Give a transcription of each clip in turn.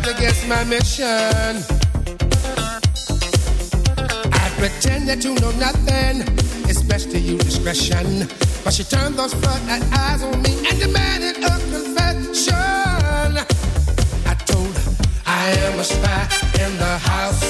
guess my mission. I pretend that you know nothing, it's best to use discretion. But she turned those floodlight eyes on me and demanded a confession. I told her I am a spy in the house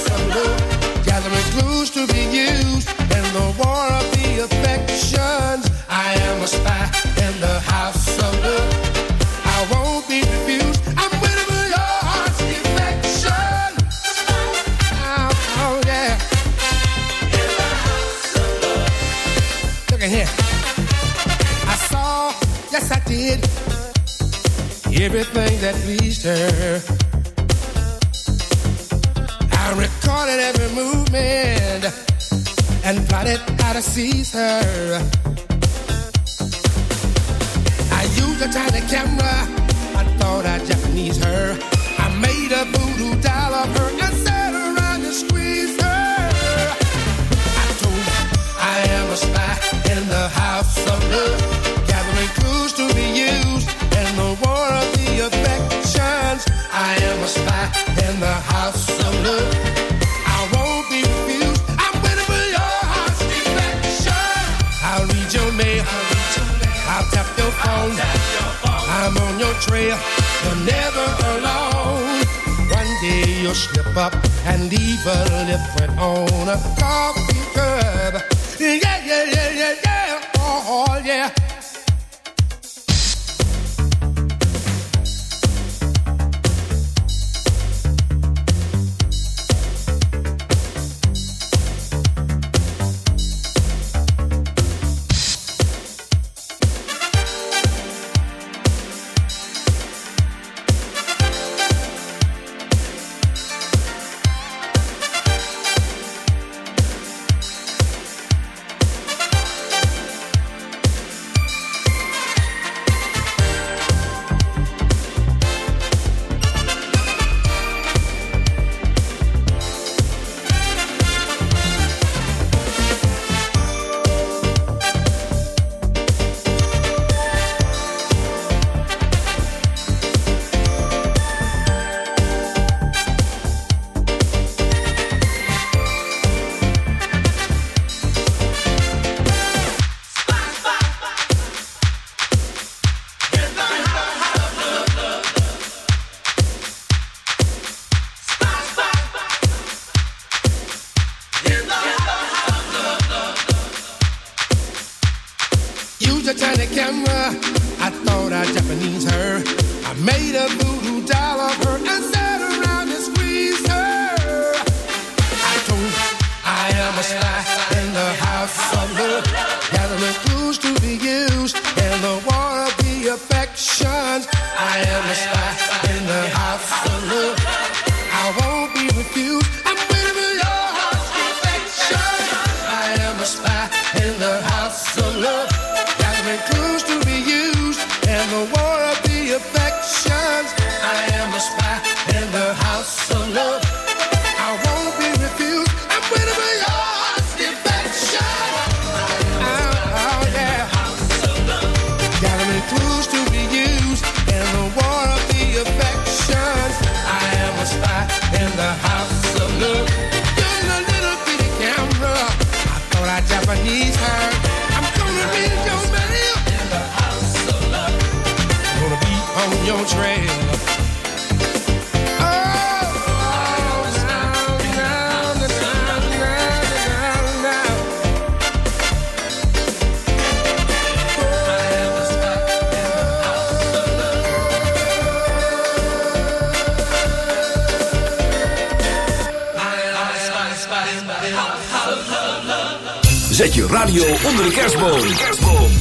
Zet je radio onder de kerstboom.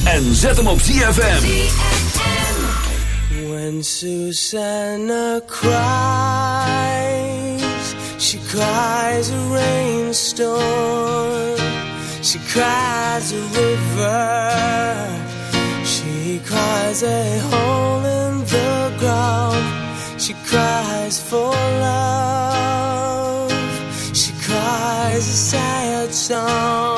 En zet hem op ZFM. When Susanna cries, she cries a rainstorm. She cries a river. She cries a hole in the ground. She cries for love. She cries a sad song.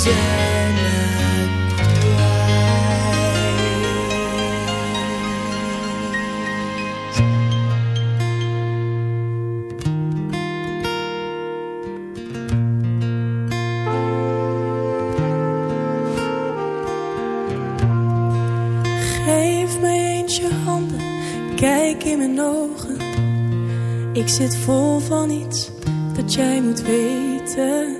Geef mij eens je handen, kijk in mijn ogen. Ik zit vol van iets dat jij moet weten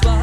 That's.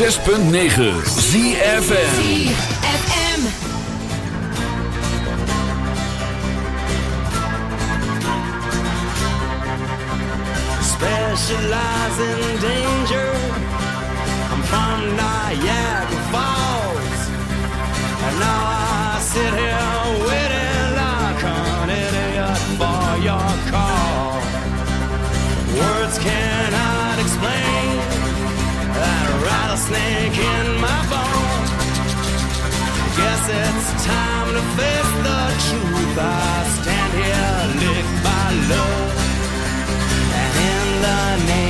106.9 ZFN specialize in danger. I'm from Niagara Falls, and now I sit here. snake in my bones. Guess it's time to face the truth. I stand here licked by love, and in the name.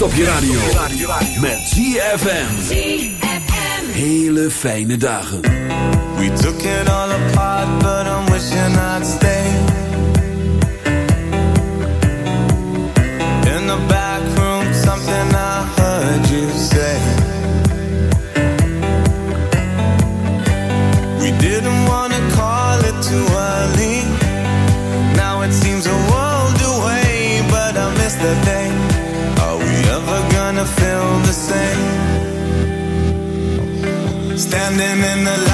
kerst op je radio. Met ZFM. Hele fijne dagen. We took it all apart, but I'm wishing I'd standing in the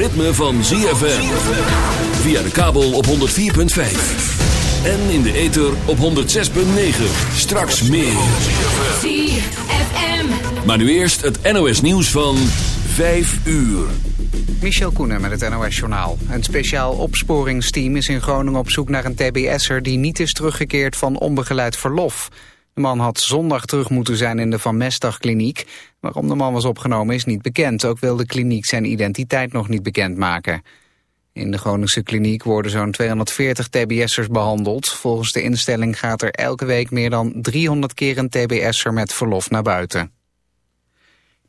ritme van ZFM. Via de kabel op 104.5. En in de ether op 106.9. Straks meer. ZFM. Maar nu eerst het NOS nieuws van 5 uur. Michel Koenen met het NOS-journaal. Een speciaal opsporingsteam is in Groningen op zoek naar een tbs'er... die niet is teruggekeerd van onbegeleid verlof. De man had zondag terug moeten zijn in de Van Mestdag-kliniek. Waarom de man was opgenomen is niet bekend. Ook wil de kliniek zijn identiteit nog niet bekendmaken. In de Groningse kliniek worden zo'n 240 tbs'ers behandeld. Volgens de instelling gaat er elke week meer dan 300 keer een tbs'er met verlof naar buiten.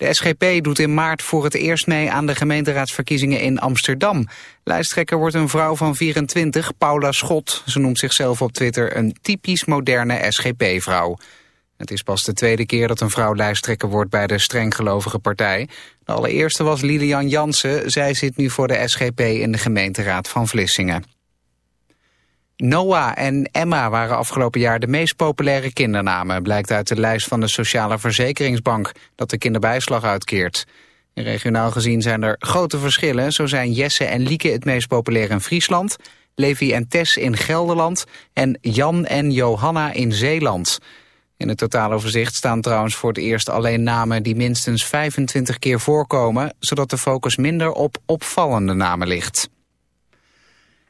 De SGP doet in maart voor het eerst mee aan de gemeenteraadsverkiezingen in Amsterdam. Lijsttrekker wordt een vrouw van 24, Paula Schot. Ze noemt zichzelf op Twitter een typisch moderne SGP-vrouw. Het is pas de tweede keer dat een vrouw lijsttrekker wordt bij de strenggelovige partij. De allereerste was Lilian Jansen. Zij zit nu voor de SGP in de gemeenteraad van Vlissingen. Noah en Emma waren afgelopen jaar de meest populaire kindernamen... blijkt uit de lijst van de Sociale Verzekeringsbank... dat de kinderbijslag uitkeert. Regionaal gezien zijn er grote verschillen. Zo zijn Jesse en Lieke het meest populair in Friesland... Levi en Tess in Gelderland... en Jan en Johanna in Zeeland. In het totaaloverzicht staan trouwens voor het eerst alleen namen... die minstens 25 keer voorkomen... zodat de focus minder op opvallende namen ligt.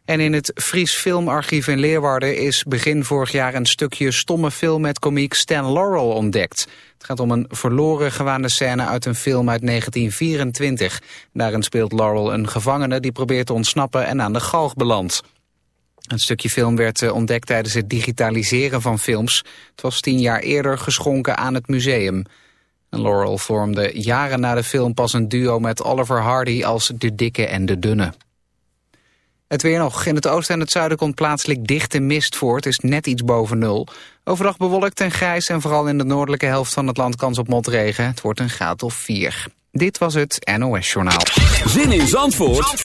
En in het Fries Filmarchief in Leeuwarden is begin vorig jaar een stukje stomme film met komiek Stan Laurel ontdekt. Het gaat om een verloren gewaande scène uit een film uit 1924. Daarin speelt Laurel een gevangene die probeert te ontsnappen en aan de galg belandt. Een stukje film werd eh, ontdekt tijdens het digitaliseren van films. Het was tien jaar eerder geschonken aan het museum. En Laurel vormde jaren na de film pas een duo met Oliver Hardy als de dikke en de dunne. Het weer nog. In het oosten en het zuiden komt plaatselijk dichte mist voor. Het is net iets boven nul. Overdag bewolkt en grijs en vooral in de noordelijke helft van het land kans op motregen. Het wordt een graad of 4. Dit was het NOS Journaal. Zin in Zandvoort